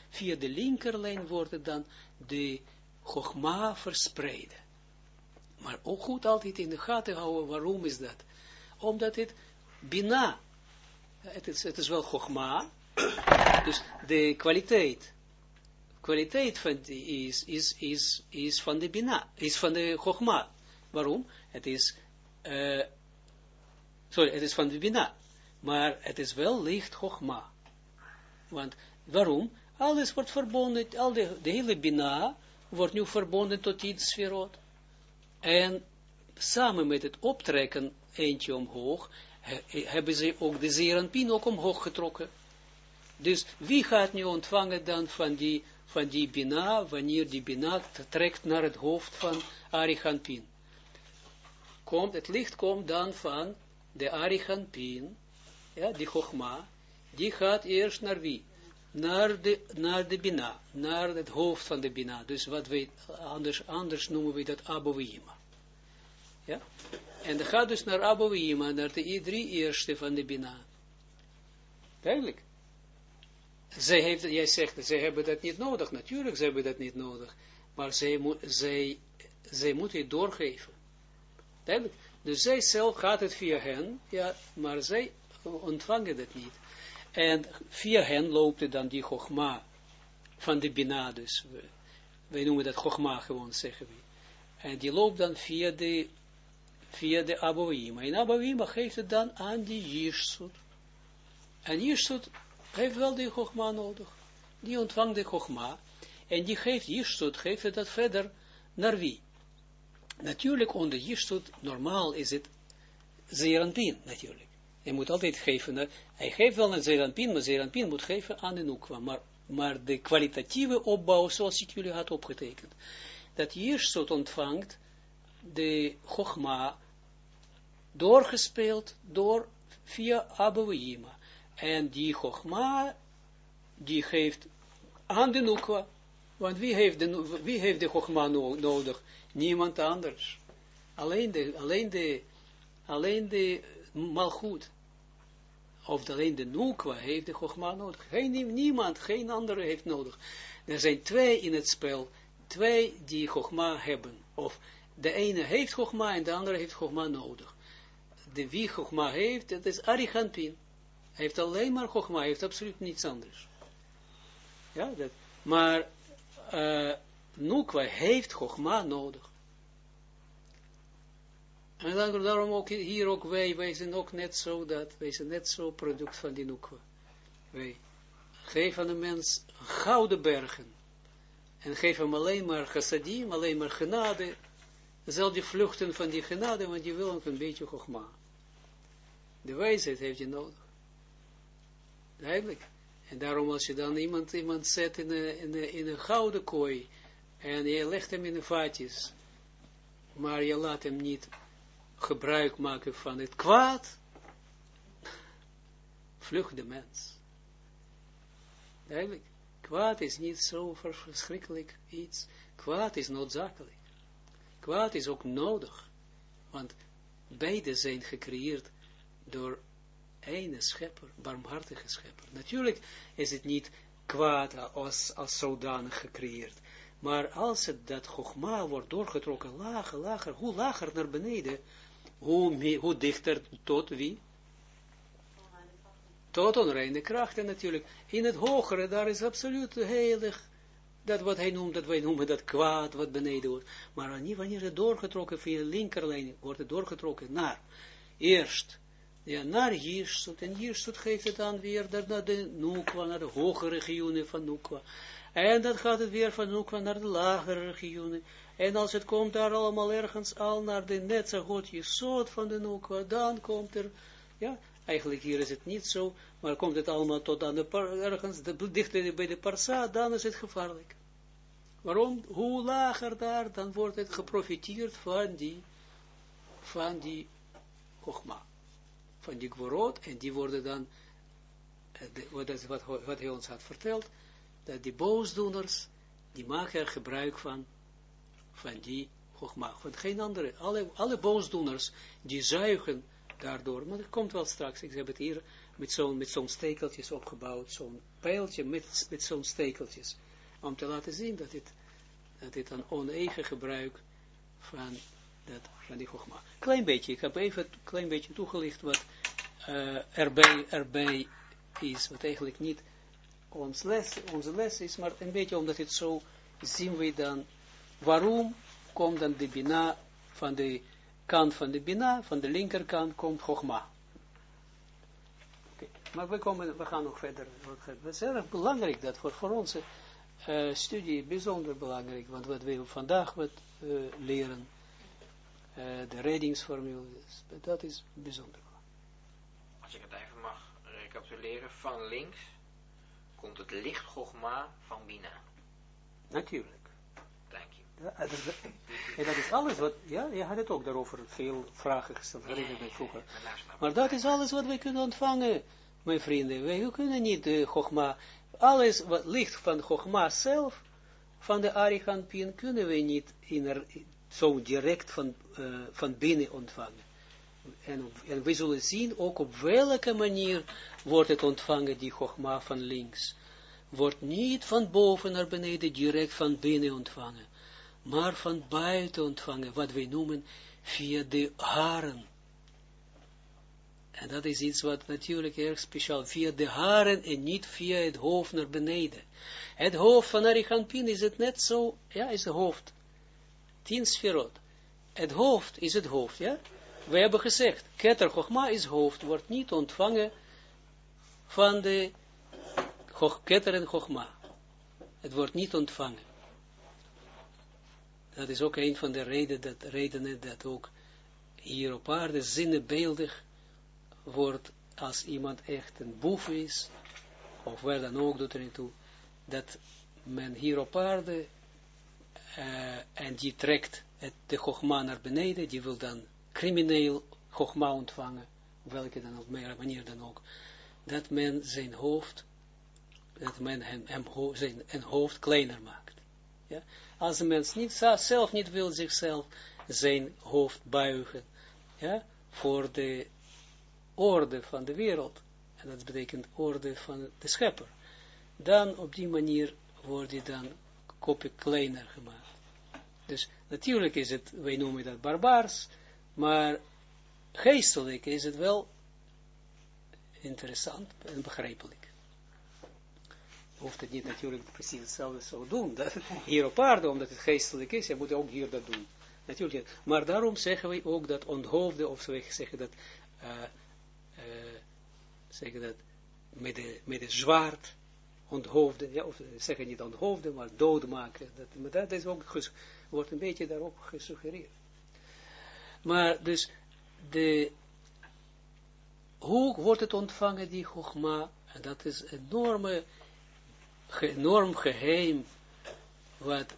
Speaker 1: via de linkerlijn wordt het dan de Chogma verspreiden. Maar ook goed altijd in de gaten houden, waarom is dat? Omdat het Bina, het is, het is wel Chogma, dus de kwaliteit kwaliteit van is, is, is, is van de Bina, is van de Chogma. Waarom? Het is, uh, sorry, het is van de Bina, maar het is wel licht Chogma. Want, waarom? Alles wordt verbonden, al de, de hele Bina wordt nu verbonden tot iets sferot. En samen met het optrekken eentje omhoog, he, hebben ze ook de Zeranpin ook omhoog getrokken. Dus wie gaat nu ontvangen dan van die van die Bina, wanneer die Bina trekt naar het hoofd van Arichampin. Komt, het licht komt dan van de Arichampin, ja, die Chogma, die gaat eerst naar wie? Naar de, naar de Bina, naar het hoofd van de Bina. Dus wat we, anders, anders noemen we dat Abouima. Ja? En dat gaat dus naar Abouima, naar de drie eerste van de Bina. Duidelijk zij heeft, jij zegt, zij hebben dat niet nodig. Natuurlijk, ze hebben dat niet nodig. Maar zij, zij, zij moeten het doorgeven. Dus zij zelf gaat het via hen, ja, maar zij ontvangen dat niet. En via hen loopt het dan die Chogma van de Bina, dus wij noemen dat Chogma gewoon, zeggen we. En die loopt dan via de, via de Abouima. En Abouima geeft het dan aan die Jirsut. En Jirsut heeft wel die Chogma nodig. Die ontvangt de Chogma. En die geeft Jirsut, geeft dat verder naar wie? Natuurlijk onder Jirsut, normaal is het Zeranpin, natuurlijk. Hij moet altijd geven, hij geeft wel een Zeranpin, maar Zeranpin moet geven aan de Nukwa. Maar, maar de kwalitatieve opbouw, zoals ik jullie had opgetekend, dat Jirsut ontvangt de Chogma doorgespeeld door via Abouima. En die Chogma, die geeft aan de Nukwa. Want wie heeft de, wie heeft de Chogma nodig? Niemand anders. Alleen de, alleen de, alleen de Malchut. Of alleen de Nukwa heeft de Chogma nodig. Geen, niemand, geen andere heeft nodig. Er zijn twee in het spel. Twee die Chogma hebben. Of de ene heeft Chogma en de andere heeft Chogma nodig. De wie Chogma heeft, dat is Arichampin. Hij heeft alleen maar Chogma, hij heeft absoluut niets anders. Ja, dat, maar uh, Nukwa heeft Chogma nodig. En dan, daarom ook hier ook wij, wij zijn ook net zo dat, wij zijn net zo product van die Nukwa. Wij geven aan de mens gouden bergen. En geven hem alleen maar chassadim, alleen maar genade. Zal die vluchten van die genade, want die wil ook een beetje Chogma. De wijsheid heeft je nodig. Duidelijk. En daarom als je dan iemand, iemand zet in een, in, een, in een gouden kooi, en je legt hem in de vaatjes, maar je laat hem niet gebruik maken van het kwaad, vlucht de mens. Duidelijk. Kwaad is niet zo verschrikkelijk iets. Kwaad is noodzakelijk. Kwaad is ook nodig. Want beide zijn gecreëerd door ene schepper, barmhartige schepper. Natuurlijk is het niet kwaad als, als zodanig gecreëerd. Maar als het dat Chogma wordt doorgetrokken, lager, lager, hoe lager naar beneden, hoe, hoe dichter tot wie? Tot onreine krachten natuurlijk. In het hogere, daar is absoluut heilig. Dat wat hij noemt, dat wij noemen dat kwaad, wat beneden wordt. Maar wanneer het doorgetrokken via linkerlijn, wordt het doorgetrokken naar, eerst ja, naar Jirsut, en Jirsut geeft het dan weer naar de Nukwa, naar de hogere regionen van Nukwa, en dan gaat het weer van Nukwa naar de lagere regionen, en als het komt daar allemaal ergens al naar de Netzagot soort van de Nukwa, dan komt er, ja, eigenlijk hier is het niet zo, maar komt het allemaal tot aan de ergens, dichter bij de Parsa, dan is het gevaarlijk. Waarom? Hoe lager daar, dan wordt het geprofiteerd van die, van die Chogma, van die Gvorot, en die worden dan, eh, wat, wat, hij ons had verteld, dat die boosdoeners, die maken er gebruik van, van die Chogma, van geen andere, alle, alle boosdoeners, die zuigen daardoor, maar dat komt wel straks, ik heb het hier met zo'n met stekeltjes opgebouwd, zo'n pijltje met, met zo'n stekeltjes, om te laten zien dat dit, dat dit een oneigen gebruik van, dat, van die. Klein beetje, ik heb even een klein beetje toegelicht wat uh, erbij, erbij is, wat eigenlijk niet ons les, onze les is, maar een beetje omdat het zo zien we dan, waarom komt dan de bina van de kant van de bina, van de linkerkant komt gogma. Maar we, komen, we gaan nog verder. Het is erg belangrijk dat voor, voor onze uh, studie bijzonder belangrijk, want wat we vandaag wat, uh, leren, uh, de reddingsformule, dat is bijzonder.
Speaker 3: Als ik het even mag recapituleren, van links komt het licht Gogma van Bina.
Speaker 1: Natuurlijk.
Speaker 3: Dank je.
Speaker 1: Ja, dat, is, en dat is alles wat, ja, je had het ook daarover veel vragen gesteld, herinner me vroeger. Maar dat is alles wat wij kunnen ontvangen mijn vrienden, wij kunnen niet de Chogma, alles wat ligt van Chogma zelf, van de Ariganpien, kunnen we niet in zo direct van, uh, van binnen ontvangen. En, en, we zullen zien ook op welke manier wordt het ontvangen, die Chogma van links. Wordt niet van boven naar beneden direct van binnen ontvangen, maar van buiten ontvangen, wat wij noemen via de haren en dat is iets wat natuurlijk erg speciaal, via de haren en niet via het hoofd naar beneden. Het hoofd van Arichampin is het net zo, ja, is het hoofd. Tien sferot. Het hoofd is het hoofd, ja. We hebben gezegd, Keter Chochma is hoofd, wordt niet ontvangen van de Keter en Chochma. Het wordt niet ontvangen. Dat is ook een van de redenen dat, redenen dat ook hier op aarde zinnenbeeldig wordt als iemand echt een boef is, of wel dan ook doet er toe, dat men hier op aarde, uh, en die trekt het, de Chogma naar beneden, die wil dan crimineel Chogma ontvangen, op welke dan ook, manier dan ook, dat men zijn hoofd, dat men hem, hem zijn een hoofd kleiner maakt. Ja? Als een mens niet, zelf niet wil zichzelf zijn hoofd buigen, ja, voor de orde van de wereld, en dat betekent orde van de schepper, dan op die manier wordt die dan kopje kleiner gemaakt. Dus natuurlijk is het, wij noemen dat barbaars, maar geestelijk is het wel interessant en begrijpelijk. Hoeft het niet natuurlijk precies hetzelfde zo doen, dat, hier op aarde, omdat het geestelijk is, je moet ook hier dat doen. Natuurlijk, maar daarom zeggen wij ook dat onthoofde, of zo zeggen dat uh, zeggen dat, met de, met zwaard onthoofden, ja, of zeggen niet onthoofden, maar doodmaken. Dat, maar dat is ook, wordt een beetje daarop gesuggereerd. Maar dus, de, hoe wordt het ontvangen, die Chogma? En dat is enorme, enorm geheim, wat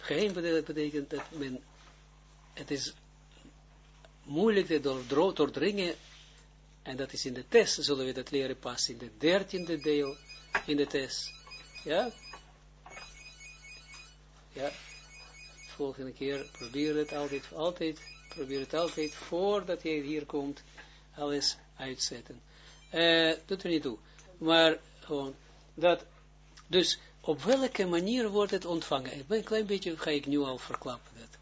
Speaker 1: geheim betekent dat men, het is moeilijk te doordringen en dat is in de test, zullen we dat leren pas in de dertiende deel, in de test. Ja? Ja. Volgende keer, probeer het altijd, altijd, probeer het altijd, voordat je hier komt, alles uitzetten. Uh, doet er niet toe. Maar gewoon, dat, dus op welke manier wordt het ontvangen? Een klein beetje ga ik nu al verklappen. Dat.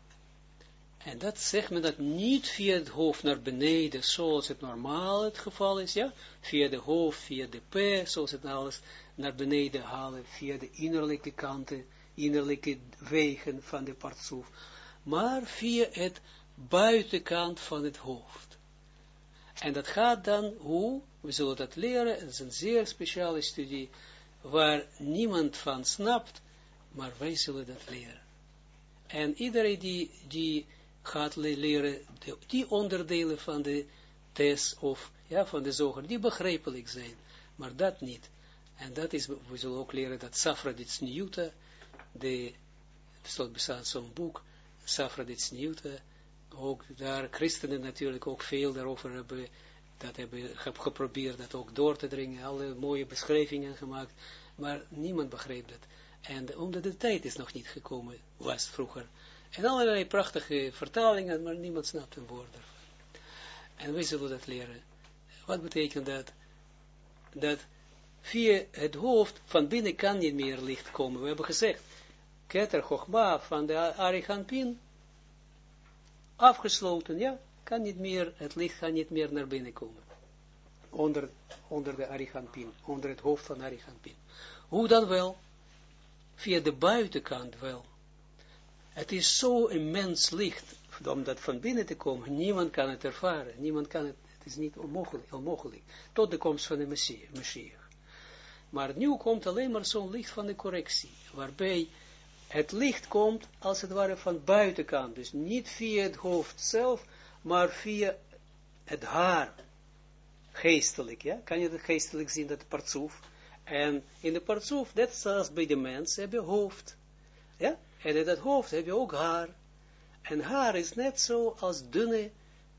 Speaker 1: En dat zegt men dat niet via het hoofd naar beneden, zoals het normaal het geval is, ja, via de hoofd, via de p, zoals het alles naar beneden halen, via de innerlijke kanten, innerlijke wegen van de partsoef, maar via het buitenkant van het hoofd. En dat gaat dan, hoe, we zullen dat leren, het is een zeer speciale studie, waar niemand van snapt, maar wij zullen dat leren. En iedereen die, die gaat leren, die onderdelen van de test of ja, van de zoger, die begrijpelijk zijn, maar dat niet. En dat is, we zullen ook leren dat Safra dit Niyuta, de, er bestaat zo'n boek, Safra dit ook daar christenen natuurlijk ook veel daarover hebben, dat hebben geprobeerd dat ook door te dringen, alle mooie beschrijvingen gemaakt, maar niemand begreep dat. En omdat de tijd is nog niet gekomen, was vroeger. En allerlei prachtige vertalingen, maar niemand snapt een woord ervan. En wij zullen dat leren. Wat betekent dat? Dat via het hoofd van binnen kan niet meer licht komen. We hebben gezegd, Keter Chochma van de Ariganpin, afgesloten, ja, kan niet meer, het licht kan niet meer naar binnen komen. Onder, onder de Ariganpin, onder het hoofd van Ariganpin. Hoe dan wel? Via de buitenkant wel. Het is zo immens licht, om dat van binnen te komen, niemand kan het ervaren, niemand kan het, het is niet onmogelijk, onmogelijk, tot de komst van de Messias. Maar nu komt alleen maar zo'n licht van de correctie, waarbij het licht komt, als het ware, van buitenkant. Dus niet via het hoofd zelf, maar via het haar. Geestelijk, ja? Kan je het geestelijk zien, dat partsoef? En in de partsoef, net zoals bij de mens, heb je hoofd. Ja? En in dat hoofd heb je ook haar. En haar is net zo als dunne,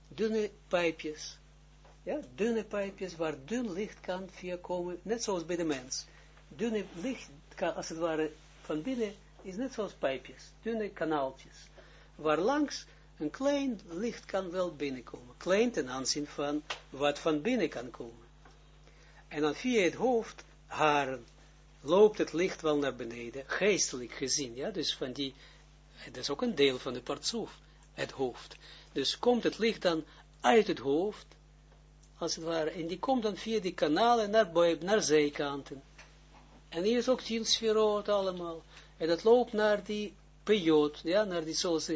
Speaker 1: dunne pijpjes. Ja, dunne pijpjes waar dun licht kan via komen, net zoals bij de mens. Dunne licht kan, als het ware, van binnen, is net zoals pijpjes, dunne kanaaltjes. Waar langs een klein licht kan wel binnenkomen. Klein ten aanzien van wat van binnen kan komen. En dan via het hoofd, haren, loopt het licht wel naar beneden, geestelijk gezien, ja, dus van die, dat is ook een deel van de partsoef, het hoofd. Dus komt het licht dan uit het hoofd, als het ware, en die komt dan via die kanalen naar, naar zijkanten. En hier is ook sferot allemaal, en dat loopt naar die periode, ja, naar die, zoals,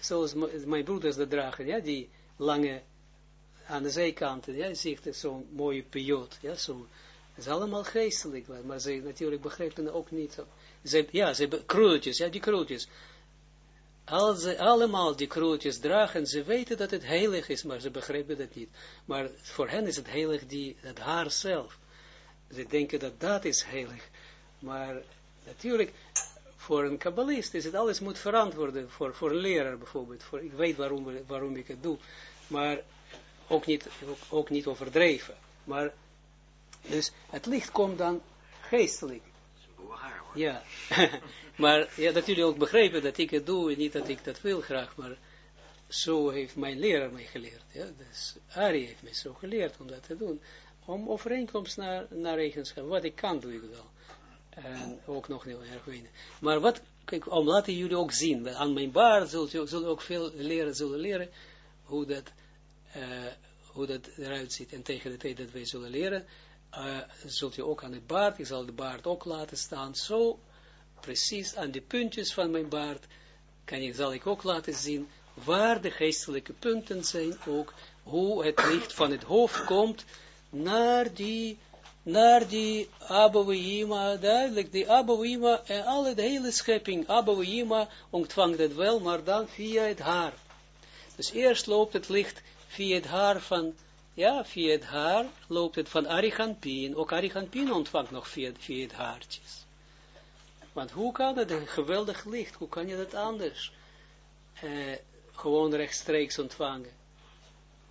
Speaker 1: zoals mijn broeders dat dragen, ja, die lange, aan de zijkanten, ja, ziet zo'n mooie periode, ja, zo'n is allemaal geestelijk, maar ze natuurlijk begrijpen ook niet. Ze, ja, ze krulletjes, ja, die krulletjes. Als ze allemaal die krulletjes dragen, ze weten dat het heilig is, maar ze begrijpen dat niet. Maar voor hen is het heilig die, het haar zelf. Ze denken dat dat is heilig. Maar natuurlijk, voor een kabbalist is het alles moet verantwoorden. Voor, voor een leraar bijvoorbeeld. Voor, ik weet waarom, waarom ik het doe. Maar ook niet, ook, ook niet overdreven. Maar dus het licht komt dan geestelijk. Ja, maar ja, dat jullie ook begrijpen dat ik het doe en niet dat ik dat wil graag, maar zo heeft mijn leraar mij geleerd. Ja? Dus Ari heeft mij zo geleerd om dat te doen. Om overeenkomst naar, naar eigenschap. Wat ik kan, doe ik wel. En ook nog heel erg weinig. Maar wat, kijk, om laten jullie ook zien, aan mijn baard zullen, zullen ook veel leren, zullen leren hoe dat, uh, hoe dat eruit ziet. En tegen de tijd dat wij zullen leren, uh, zult je ook aan de baard, ik zal de baard ook laten staan, zo precies aan de puntjes van mijn baard, kan ik, zal ik ook laten zien, waar de geestelijke punten zijn, ook hoe het licht van het hoofd komt, naar die, naar die duidelijk, die Abouima en alle, de hele schepping, Abouima ontvangt het wel, maar dan via het haar. Dus eerst loopt het licht via het haar van ja, via het haar loopt het van Ariganpin. Ook Ariganpin ontvangt nog via, via het haartjes. Want hoe kan het een geweldig licht? Hoe kan je dat anders eh, gewoon rechtstreeks ontvangen?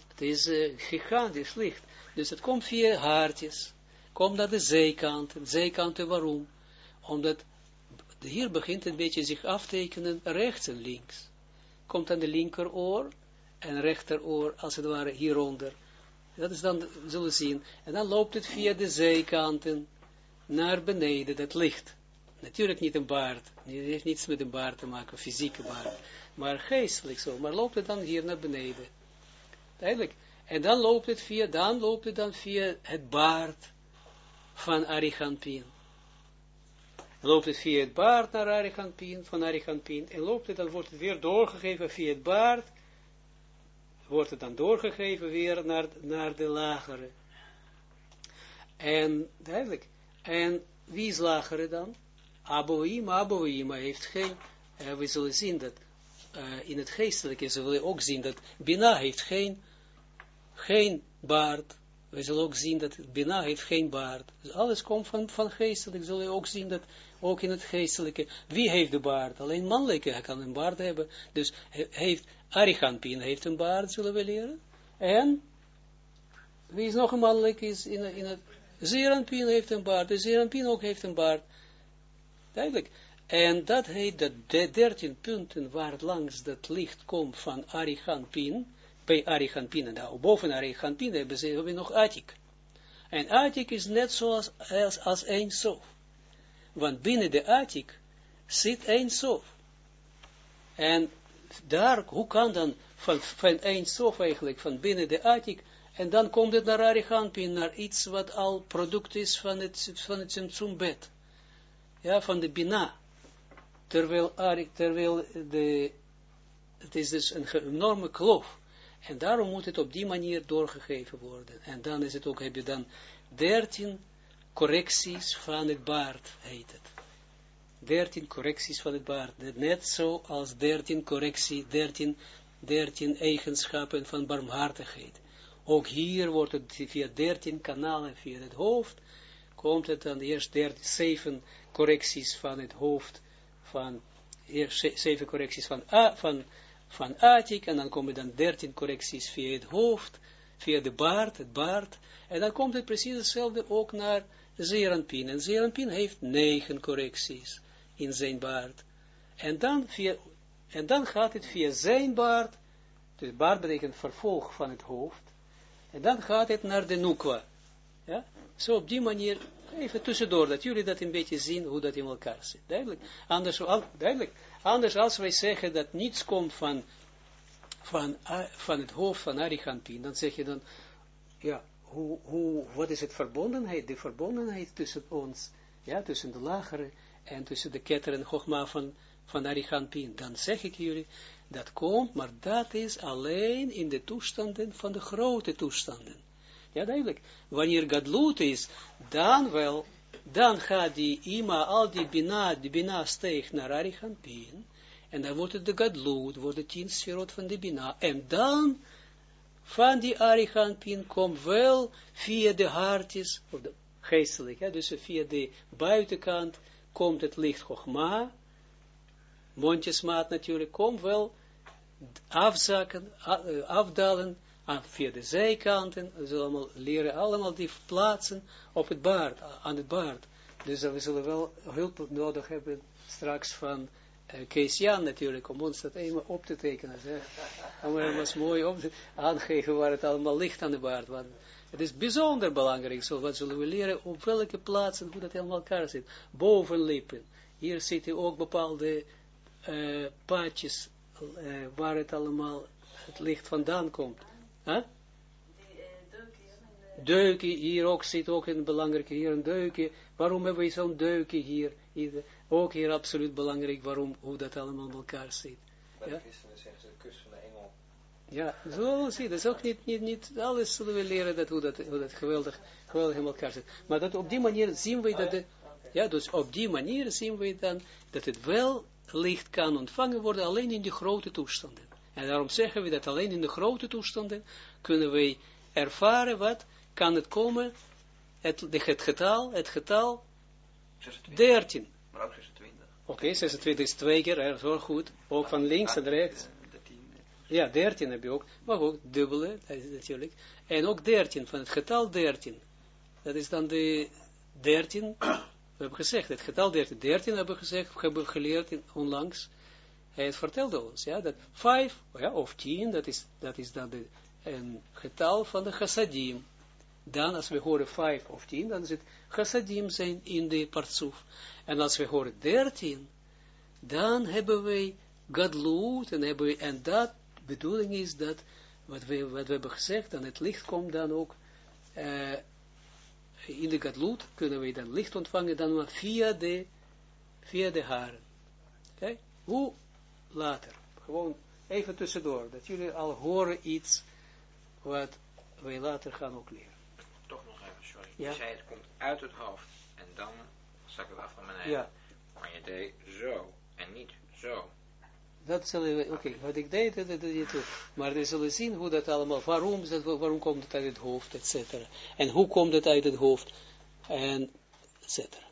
Speaker 1: Het is uh, gigantisch licht. Dus het komt via haartjes. Komt naar de zijkanten. Zijkanten waarom? Omdat hier begint een beetje zich aftekenen rechts en links. Komt aan de linkeroor en rechteroor als het ware hieronder dat is dan, we zullen zien. En dan loopt het via de zijkanten naar beneden, dat licht. Natuurlijk niet een baard. Het heeft niets met een baard te maken, fysieke baard. Maar geestelijk zo. Maar loopt het dan hier naar beneden. Duidelijk. En dan loopt het via, dan loopt het dan via het baard van Ariganpin. Loopt het via het baard naar Ariganpin, van Ariganpin. En loopt het, dan wordt het weer doorgegeven via het baard wordt het dan doorgegeven weer naar, naar de lagere. En, duidelijk, en wie is lagere dan? Aboïma, Aboïma heeft geen, uh, we zullen zien dat, uh, in het geestelijke zullen we ook zien dat Bina heeft geen, geen baard, we zullen ook zien dat Bina heeft geen baard. Dus alles komt van, van geestelijk. Zullen we ook zien dat ook in het geestelijke. Wie heeft de baard? Alleen mannelijke kan een baard hebben. Dus heeft Ariganpin heeft een baard, zullen we leren. En wie is nog een mannelijk is in, in het Zeranpin heeft een baard. De Zeranpin ook heeft een baard. Duidelijk. En dat heet dat de dertien punten waar langs dat licht komt van Ariganpin bij Arigantin. Nou, boven Arigantin hebben ze hebben nog Atik. En Atik is net zoals als, als een. Want binnen de Atik zit een sof. En daar, hoe kan dan van, van sof eigenlijk, van binnen de Atik, en dan komt het naar Arigantin, naar iets wat al product is van het, van het. Ja, van de Bina. Terwijl, terwijl de, het is dus een enorme kloof en daarom moet het op die manier doorgegeven worden. En dan is het ook, heb je dan dertien correcties van het baard, heet het. Dertien correcties van het baard. Net zo als dertien correctie, dertien, dertien eigenschappen van barmhartigheid. Ook hier wordt het via dertien kanalen, via het hoofd, komt het dan eerst dertien, zeven correcties van het hoofd, van, eerst zeven correcties van, A, van van Atik, en dan komen dan dertien correcties via het hoofd, via de baard, het baard, en dan komt het precies hetzelfde ook naar Zeranpin. En Zeranpin heeft negen correcties in zijn baard. En dan, via, en dan gaat het via zijn baard, dus baard betekent vervolg van het hoofd, en dan gaat het naar de Nukwa. Ja? Zo op die manier, even tussendoor, dat jullie dat een beetje zien, hoe dat in elkaar zit. Duidelijk. Anders, duidelijk. Anders als wij zeggen dat niets komt van, van, van het hoofd van Arigantin, dan zeg je dan, ja, hoe, hoe, wat is het verbondenheid, de verbondenheid tussen ons, ja, tussen de lagere en tussen de ketter en Chogma van, van Arigantin. Dan zeg ik jullie, dat komt, maar dat is alleen in de toestanden van de grote toestanden. Ja, duidelijk. Wanneer Gadlut is, dan wel dan gaat die ima, al die bina, die bina steeg naar Arichampin, en dan wordt het de gadloed, wordt het tien sferot van de bina, en dan, van die Arichampin, komt wel via de hartjes, of de geestelijk, ja, dus via de buitenkant, komt het licht Chogma, mondjesmaat natuurlijk, komt wel afzakken, afdalen, via de zijkanten, we zullen allemaal leren allemaal die plaatsen op het baard, aan het baard. Dus we zullen wel hulp nodig hebben straks van uh, Kees Jan natuurlijk, om ons dat eenmaal op te tekenen. Om we eens mooi op te aangeven waar het allemaal ligt aan de baard. Want het is bijzonder belangrijk, zo wat zullen we leren, op welke plaatsen, hoe dat helemaal elkaar zit. Bovenlippen. Hier zitten ook bepaalde uh, paadjes, uh, waar het allemaal, het licht vandaan komt. Huh? Deuken, hier ook zit ook een belangrijke, hier een deukje. Waarom hebben we zo'n deukje hier, hier? Ook hier absoluut belangrijk, waarom, hoe dat allemaal in elkaar zit.
Speaker 4: Bij de christenen zeggen ze de kus van de engel.
Speaker 1: Ja, zo zie je, dat is ook niet, niet, niet, alles zullen we leren dat, hoe, dat, hoe dat geweldig, geweldig in elkaar zit. Maar dat op die manier zien we dat, de, ja, dus op die manier zien we dan dat het wel licht kan ontvangen worden, alleen in die grote toestanden. En daarom zeggen we dat alleen in de grote toestanden kunnen wij ervaren wat kan het komen, het, het getal, het getal 13.
Speaker 2: Maar ook 26.
Speaker 1: Oké, okay, 26 is twee keer, erg zo goed. Ook van links en rechts. Ja, 13 heb je ook. Maar ook dubbele, natuurlijk. En ook 13, van het getal 13. Dat is dan de 13. We hebben gezegd, het getal 13. 13 hebben we gezegd, we hebben geleerd in, onlangs. Hij vertelde ons, ja, dat 5 ja, of 10, dat is, dat is dan de, een getal van de chassadim. Dan, als we horen 5 of 10, dan is het chassadim zijn in de partsoef. En als we horen 13, dan hebben wij gadloed, en, hebben we, en dat bedoeling is dat, wat we, wat we hebben gezegd, dan het licht komt dan ook, uh, in de gadloed kunnen we dan licht ontvangen, dan maar via de, via de haren. Hoe later. Gewoon even tussendoor, dat jullie al horen iets wat wij later gaan ook leren.
Speaker 3: Toch nog even, sorry.
Speaker 1: Ja.
Speaker 3: Je zei het komt uit het hoofd en dan zak het af naar beneden.
Speaker 1: Ja.
Speaker 3: Maar je deed zo en niet zo.
Speaker 1: Dat zullen we, oké, wat ik deed, dat dat toe. Maar we zullen zien hoe dat allemaal, waarom, dat, waarom komt het uit het hoofd, et cetera. En hoe komt het uit het hoofd, en et cetera.